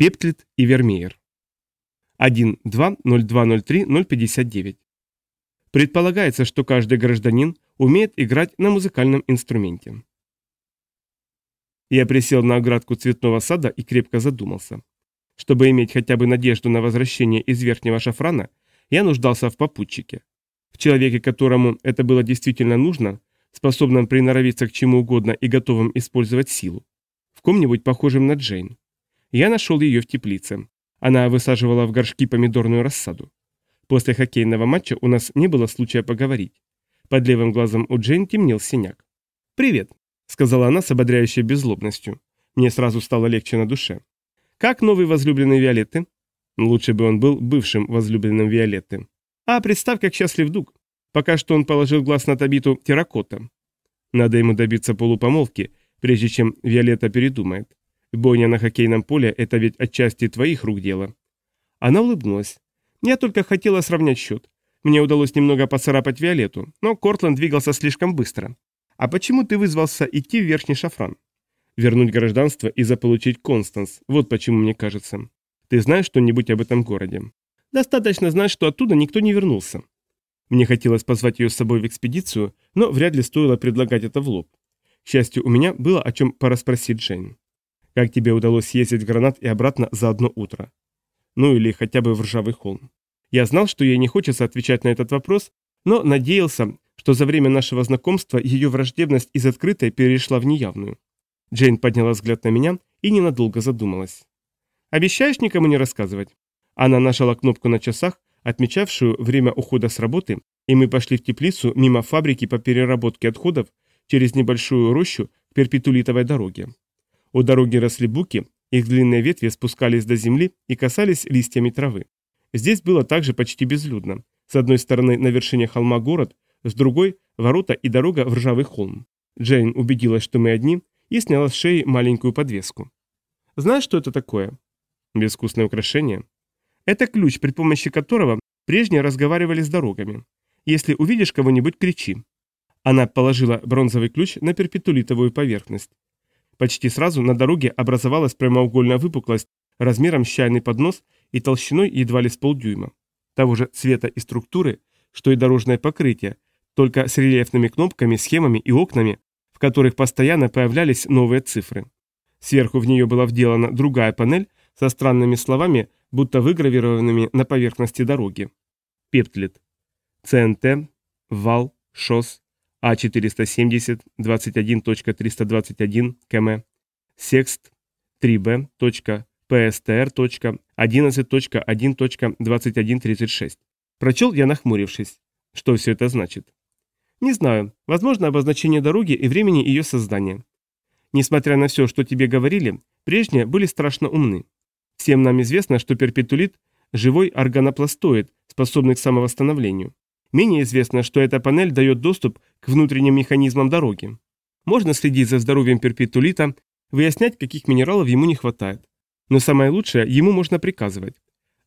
Пептлит и Вермеер. 1.2.0203.059. Предполагается, что каждый гражданин умеет играть на музыкальном инструменте. Я присел на оградку цветного сада и крепко задумался. Чтобы иметь хотя бы надежду на возвращение из верхнего шафрана, я нуждался в попутчике. В человеке, которому это было действительно нужно, способном приноровиться к чему угодно и готовым использовать силу. В ком-нибудь похожем на Джейн. Я нашел ее в теплице. Она высаживала в горшки помидорную рассаду. После хоккейного матча у нас не было случая поговорить. Под левым глазом у Джейн темнел синяк. «Привет», — сказала она с ободряющей беззлобностью. Мне сразу стало легче на душе. «Как новый возлюбленный Виолетты?» Лучше бы он был бывшим возлюбленным Виолетты. «А представь, как счастлив Дуг. Пока что он положил глаз на Табиту Терракота. Надо ему добиться полупомолвки, прежде чем Виолетта передумает. Бойня на хоккейном поле – это ведь отчасти твоих рук дело. Она улыбнулась. Я только хотела сравнять счет. Мне удалось немного поцарапать Виолетту, но Кортленд двигался слишком быстро. А почему ты вызвался идти в верхний шафран? Вернуть гражданство и заполучить Констанс. Вот почему мне кажется. Ты знаешь что-нибудь об этом городе? Достаточно знать, что оттуда никто не вернулся. Мне хотелось позвать ее с собой в экспедицию, но вряд ли стоило предлагать это в лоб. К счастью, у меня было о чем порасспросить Джейн. Как тебе удалось съездить в Гранат и обратно за одно утро? Ну или хотя бы в Ржавый холм. Я знал, что ей не хочется отвечать на этот вопрос, но надеялся, что за время нашего знакомства ее враждебность из открытой перешла в неявную. Джейн подняла взгляд на меня и ненадолго задумалась. «Обещаешь никому не рассказывать?» Она нажала кнопку на часах, отмечавшую время ухода с работы, и мы пошли в теплицу мимо фабрики по переработке отходов через небольшую рощу к перпетулитовой дороге. У дороги росли буки, их длинные ветви спускались до земли и касались листьями травы. Здесь было также почти безлюдно. С одной стороны на вершине холма город, с другой – ворота и дорога в ржавый холм. Джейн убедилась, что мы одни, и сняла с шеи маленькую подвеску. «Знаешь, что это такое?» «Безвкусное украшение». «Это ключ, при помощи которого прежние разговаривали с дорогами. Если увидишь кого-нибудь, кричи». Она положила бронзовый ключ на перпетулитовую поверхность. Почти сразу на дороге образовалась прямоугольная выпуклость размером с чайный поднос и толщиной едва ли с полдюйма. Того же цвета и структуры, что и дорожное покрытие, только с рельефными кнопками, схемами и окнами, в которых постоянно появлялись новые цифры. Сверху в нее была вделана другая панель со странными словами, будто выгравированными на поверхности дороги. Пептлет. ЦНТ, ВАЛ, ШОС, а470 21.321 км, секст 3b. pstr.11.1.2136. Прочел я нахмурившись. Что все это значит? Не знаю. Возможно, обозначение дороги и времени ее создания. Несмотря на все, что тебе говорили, прежние были страшно умны. Всем нам известно, что перпетулит – живой органопластоид, способный к самовосстановлению. Менее известно, что эта панель дает доступ к внутренним механизмам дороги. Можно следить за здоровьем перпетулита, выяснять, каких минералов ему не хватает. Но самое лучшее, ему можно приказывать.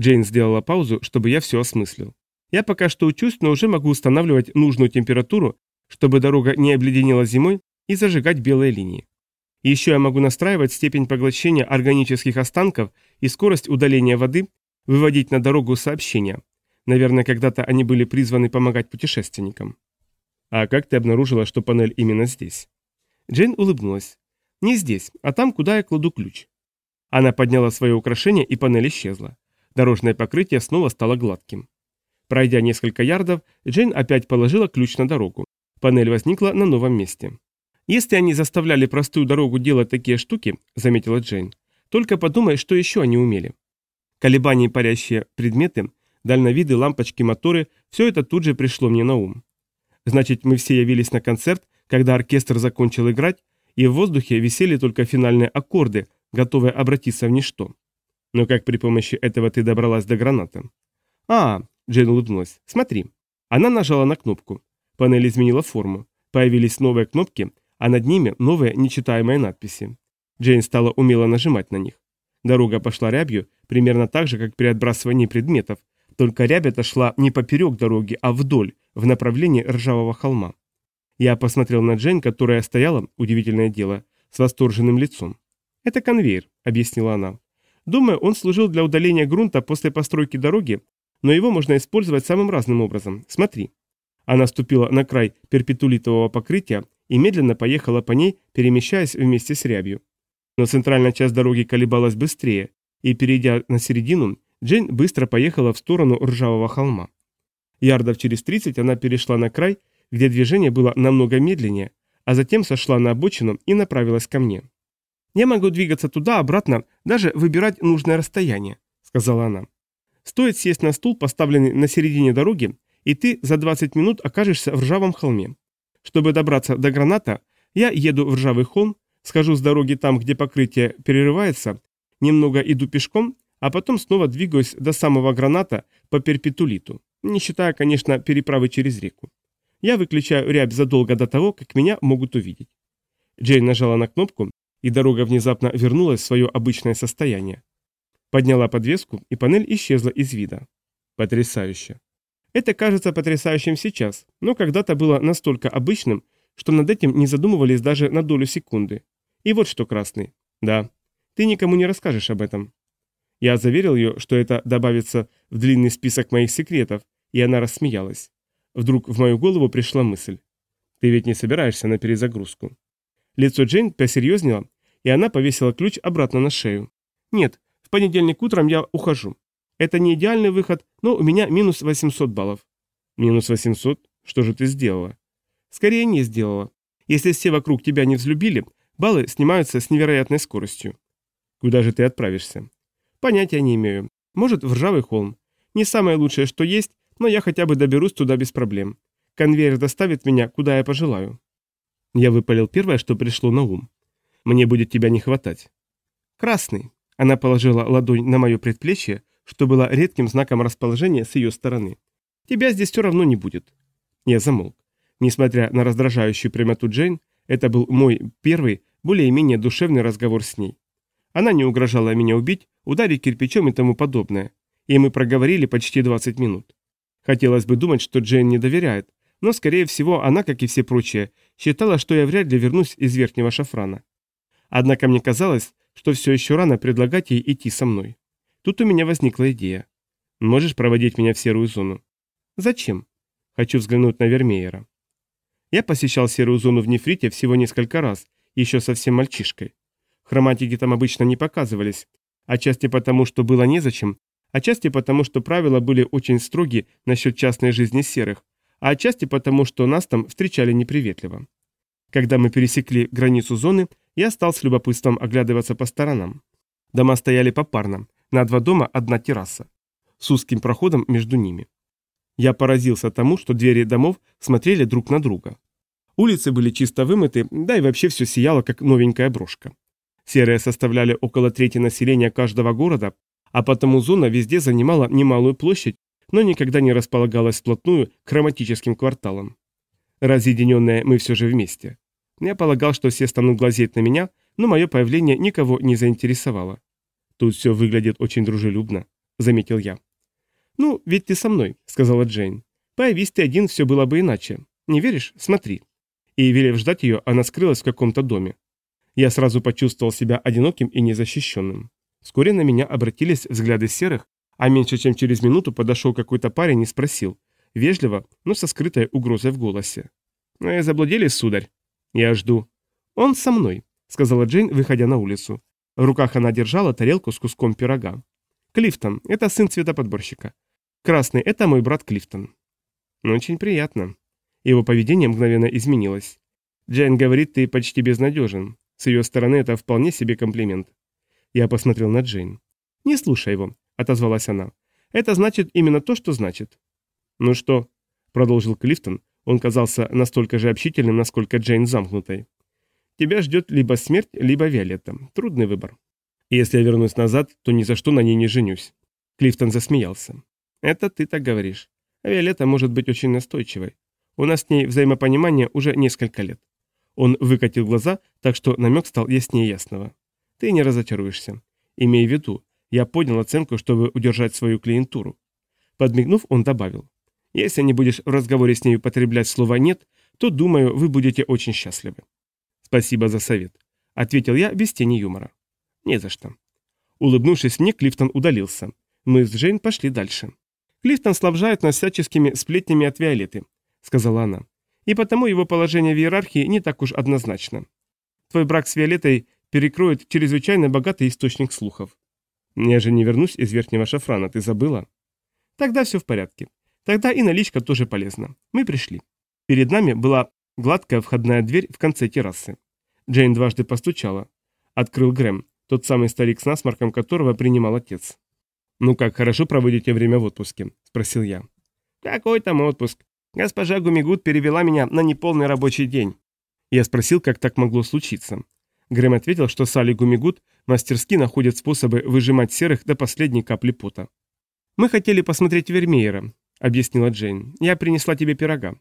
Джейн сделала паузу, чтобы я все осмыслил. Я пока что учусь, но уже могу устанавливать нужную температуру, чтобы дорога не обледенела зимой, и зажигать белые линии. Еще я могу настраивать степень поглощения органических останков и скорость удаления воды, выводить на дорогу сообщения, Наверное, когда-то они были призваны помогать путешественникам. А как ты обнаружила, что панель именно здесь? Джейн улыбнулась. Не здесь, а там, куда я кладу ключ. Она подняла свое украшение, и панель исчезла. Дорожное покрытие снова стало гладким. Пройдя несколько ярдов, Джейн опять положила ключ на дорогу. Панель возникла на новом месте. «Если они заставляли простую дорогу делать такие штуки», — заметила Джейн, — «только подумай, что еще они умели». Колебания парящие предметы дальновиды, лампочки, моторы – все это тут же пришло мне на ум. Значит, мы все явились на концерт, когда оркестр закончил играть, и в воздухе висели только финальные аккорды, готовые обратиться в ничто. Но как при помощи этого ты добралась до граната? А, Джейн улыбнулась. Смотри. Она нажала на кнопку. Панель изменила форму. Появились новые кнопки, а над ними новые нечитаемые надписи. Джейн стала умело нажимать на них. Дорога пошла рябью, примерно так же, как при отбрасывании предметов, только рябь шла не поперек дороги, а вдоль, в направлении ржавого холма. Я посмотрел на Джейн, которая стояла, удивительное дело, с восторженным лицом. «Это конвейер», — объяснила она. Думаю, он служил для удаления грунта после постройки дороги, но его можно использовать самым разным образом. Смотри. Она ступила на край перпетулитового покрытия и медленно поехала по ней, перемещаясь вместе с рябью. Но центральная часть дороги колебалась быстрее, и, перейдя на середину, Джейн быстро поехала в сторону ржавого холма. Ярдов через 30 она перешла на край, где движение было намного медленнее, а затем сошла на обочину и направилась ко мне. «Я могу двигаться туда-обратно, даже выбирать нужное расстояние», — сказала она. «Стоит сесть на стул, поставленный на середине дороги, и ты за 20 минут окажешься в ржавом холме. Чтобы добраться до граната, я еду в ржавый холм, схожу с дороги там, где покрытие перерывается, немного иду пешком, а потом снова двигаюсь до самого граната по перпетулиту, не считая, конечно, переправы через реку. Я выключаю рябь задолго до того, как меня могут увидеть. Джейн нажала на кнопку, и дорога внезапно вернулась в свое обычное состояние. Подняла подвеску, и панель исчезла из вида. Потрясающе. Это кажется потрясающим сейчас, но когда-то было настолько обычным, что над этим не задумывались даже на долю секунды. И вот что, Красный. Да, ты никому не расскажешь об этом. Я заверил ее, что это добавится в длинный список моих секретов, и она рассмеялась. Вдруг в мою голову пришла мысль. Ты ведь не собираешься на перезагрузку. Лицо Джейн посерьезнело, и она повесила ключ обратно на шею. Нет, в понедельник утром я ухожу. Это не идеальный выход, но у меня минус 800 баллов. Минус 800? Что же ты сделала? Скорее не сделала. Если все вокруг тебя не взлюбили, баллы снимаются с невероятной скоростью. Куда же ты отправишься? Понятия не имею. Может, в ржавый холм. Не самое лучшее, что есть, но я хотя бы доберусь туда без проблем. Конвейер доставит меня, куда я пожелаю. Я выпалил первое, что пришло на ум. Мне будет тебя не хватать. Красный. Она положила ладонь на мое предплечье, что было редким знаком расположения с ее стороны. «Тебя здесь все равно не будет». Я замолк. Несмотря на раздражающую прямоту Джейн, это был мой первый, более-менее душевный разговор с ней. Она не угрожала меня убить, ударить кирпичом и тому подобное. И мы проговорили почти 20 минут. Хотелось бы думать, что Джейн не доверяет, но, скорее всего, она, как и все прочие, считала, что я вряд ли вернусь из верхнего шафрана. Однако мне казалось, что все еще рано предлагать ей идти со мной. Тут у меня возникла идея. Можешь проводить меня в серую зону? Зачем? Хочу взглянуть на Вермеера. Я посещал серую зону в нефрите всего несколько раз, еще совсем мальчишкой. Хроматики там обычно не показывались, отчасти потому, что было незачем, отчасти потому, что правила были очень строги насчет частной жизни серых, а отчасти потому, что нас там встречали неприветливо. Когда мы пересекли границу зоны, я стал с любопытством оглядываться по сторонам. Дома стояли попарно, на два дома одна терраса, с узким проходом между ними. Я поразился тому, что двери домов смотрели друг на друга. Улицы были чисто вымыты, да и вообще все сияло, как новенькая брошка. Серые составляли около трети населения каждого города, а потому зона везде занимала немалую площадь, но никогда не располагалась вплотную к хроматическим кварталам. Разъединенные мы все же вместе. Я полагал, что все станут глазеть на меня, но мое появление никого не заинтересовало. «Тут все выглядит очень дружелюбно», — заметил я. «Ну, ведь ты со мной», — сказала Джейн. «Появись ты один, все было бы иначе. Не веришь? Смотри». И, велев ждать ее, она скрылась в каком-то доме. Я сразу почувствовал себя одиноким и незащищенным. Вскоре на меня обратились взгляды серых, а меньше чем через минуту подошел какой-то парень и спросил, вежливо, но со скрытой угрозой в голосе. «Ну заблудились, сударь?» «Я жду». «Он со мной», — сказала Джейн, выходя на улицу. В руках она держала тарелку с куском пирога. «Клифтон, это сын цветоподборщика. Красный, это мой брат Клифтон». «Ну, очень приятно». Его поведение мгновенно изменилось. Джейн говорит, ты почти безнадежен. С ее стороны это вполне себе комплимент. Я посмотрел на Джейн. «Не слушай его», — отозвалась она. «Это значит именно то, что значит». «Ну что?» — продолжил Клифтон. Он казался настолько же общительным, насколько Джейн замкнутой. Тебя ждет либо смерть, либо Виолетта. Трудный выбор. Если я вернусь назад, то ни за что на ней не женюсь. Клифтон засмеялся. Это ты так говоришь. Виолетта может быть очень настойчивой. У нас с ней взаимопонимание уже несколько лет. Он выкатил глаза, так что намек стал яснее ясного. Ты не разочаруешься. Имей в виду, я поднял оценку, чтобы удержать свою клиентуру. Подмигнув, он добавил. Если не будешь в разговоре с ней употреблять слово «нет», то, думаю, вы будете очень счастливы. «Спасибо за совет», — ответил я без тени юмора. «Не за что». Улыбнувшись мне, Клифтон удалился. Мы с Джейн пошли дальше. «Клифтон снабжает нас всяческими сплетнями от Виолетты», — сказала она. «И потому его положение в иерархии не так уж однозначно. Твой брак с Виолеттой перекроет чрезвычайно богатый источник слухов. Я же не вернусь из верхнего шафрана, ты забыла? Тогда все в порядке. Тогда и наличка тоже полезна. Мы пришли. Перед нами была гладкая входная дверь в конце террасы. Джейн дважды постучала. Открыл Грэм, тот самый старик с насморком которого принимал отец. «Ну как, хорошо проводите время в отпуске?» – спросил я. «Какой там отпуск? Госпожа Гумигут перевела меня на неполный рабочий день». Я спросил, как так могло случиться. Грэм ответил, что Салли Гумигут мастерски находят способы выжимать серых до последней капли пота. «Мы хотели посмотреть Вермеера», — объяснила Джейн. «Я принесла тебе пирога».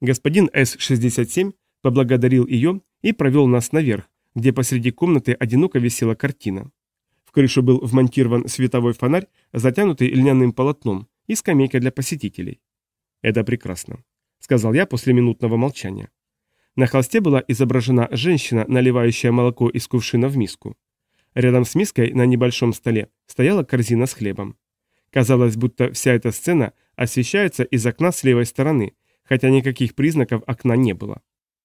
Господин С-67 поблагодарил ее и провел нас наверх, где посреди комнаты одиноко висела картина. В крышу был вмонтирован световой фонарь, затянутый льняным полотном, и скамейка для посетителей. «Это прекрасно», — сказал я после минутного молчания. На холсте была изображена женщина, наливающая молоко из кувшина в миску. Рядом с миской на небольшом столе стояла корзина с хлебом. Казалось, будто вся эта сцена освещается из окна с левой стороны, хотя никаких признаков окна не было.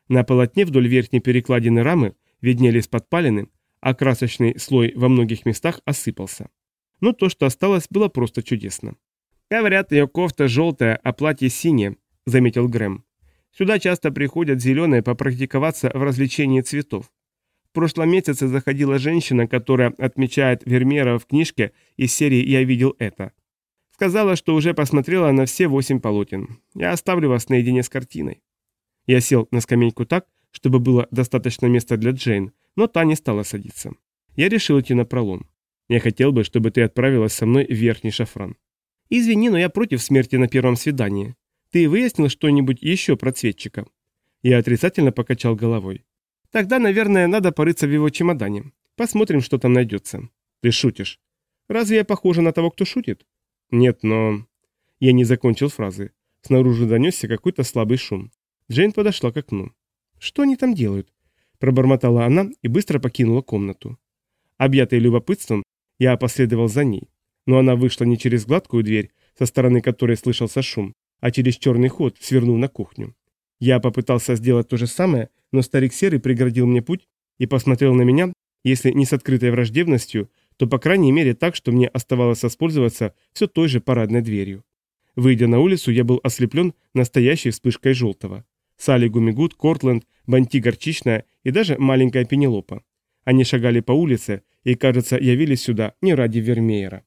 На полотне вдоль верхней перекладины рамы виднелись подпалины, а красочный слой во многих местах осыпался. Но то, что осталось, было просто чудесно. «Говорят, ее кофта желтая, а платье синее», — заметил Грэм. Сюда часто приходят зеленые попрактиковаться в развлечении цветов. В прошлом месяце заходила женщина, которая отмечает Вермеера в книжке из серии «Я видел это». Сказала, что уже посмотрела на все восемь полотен. Я оставлю вас наедине с картиной. Я сел на скамейку так, чтобы было достаточно места для Джейн, но та не стала садиться. Я решил идти на пролом. Я хотел бы, чтобы ты отправилась со мной в верхний шафран. Извини, но я против смерти на первом свидании. Ты выяснил что-нибудь еще про цветчика?» Я отрицательно покачал головой. «Тогда, наверное, надо порыться в его чемодане. Посмотрим, что там найдется». «Ты шутишь». «Разве я похожа на того, кто шутит?» «Нет, но...» Я не закончил фразы. Снаружи донесся какой-то слабый шум. Джейн подошла к окну. «Что они там делают?» Пробормотала она и быстро покинула комнату. Объятый любопытством, я последовал за ней. Но она вышла не через гладкую дверь, со стороны которой слышался шум, а через черный ход свернул на кухню. Я попытался сделать то же самое, но старик Серый преградил мне путь и посмотрел на меня, если не с открытой враждебностью, то по крайней мере так, что мне оставалось воспользоваться все той же парадной дверью. Выйдя на улицу, я был ослеплен настоящей вспышкой желтого. Салли Гумигут, Кортленд, Банти Горчичная и даже маленькая Пенелопа. Они шагали по улице и, кажется, явились сюда не ради Вермеера.